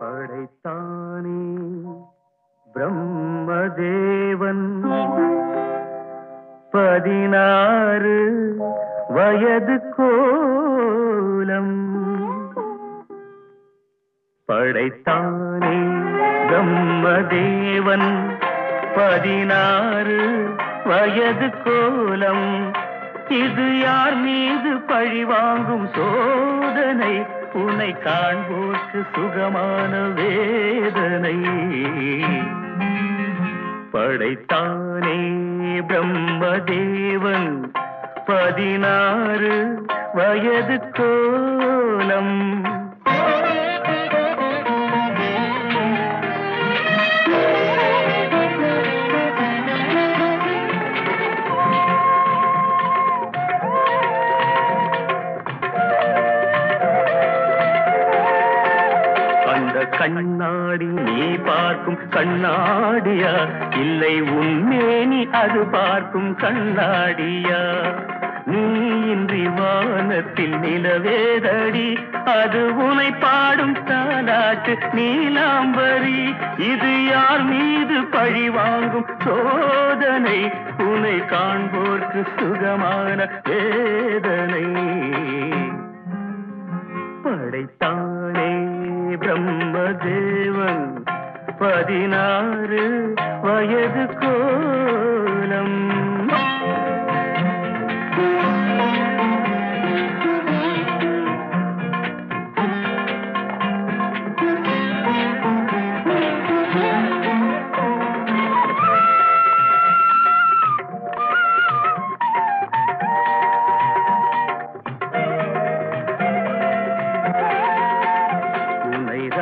படைத்தானே. பிரம்மதேவன். பதினாறு வயது கோலம். படைத்தானே பிரம்மதேவன். பதினாறு வயது கோலம். இது யார் மீது பழிவாங்கும் சோதனை? உன்னை காண்போர்க்கு சுகமான வேதனை. படைத்தானே பிரம்மதேவன் பதினாறு வயது கோலம். கண்ணாடி நீ பார்க்கும் கண்ணாடியா? இல்லை உன்மேனி அது பார்க்கும் கண்ணாடியா? நீ இன்றி வானத்தில் நிலவேதடி அது உனை பாடும் தாலாட்டு நீலாம்பரி. இது யார் மீது பழி வாங்கும் சோதனை? உனை காண்போர்க்கு சுகமான வேதனை. படைத்தானே பிரம்மதேவன் பதினாறு வயது கோ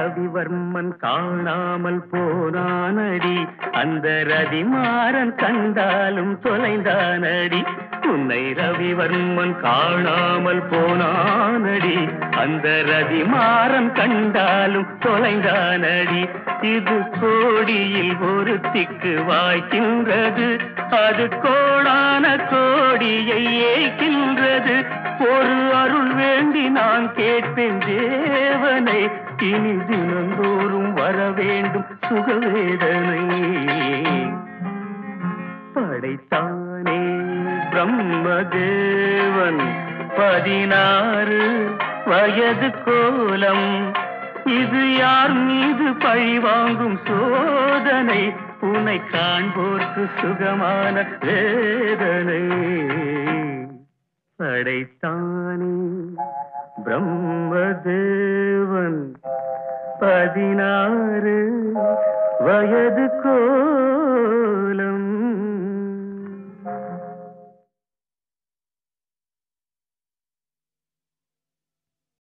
ரவிவர்மன் காணாமல் போனானடி. அந்த ரதிமாறன் கண்டாலும் தொலைந்தானடி. உன்னை ரவிவர்மன் காணாமல் போனானடி. அந்த ரதிமாறன் கண்டாலும் தொலைந்தானடி. இது கோடியில் ஒருத்திக்கு வாய்க்கின்றது. அது கோடான கோடியை ஏய்க்கின்றது. ஒரு அருள் வேண்டி நான் கேட்பேன் தேவனை. இனி தினந்தோறும் வர வேண்டும் சுகவேதனை. படைத்தானே பிரம்மதேவன் பதினாறு வயது கோலம். இது யார் மீது பழி வாங்கும் சோதனை? உன்னை காண்போர்க்கு சுகமான வேதனை. படைத்தானே பிரம்மதேவன் பதினாறு வயது கோலம்.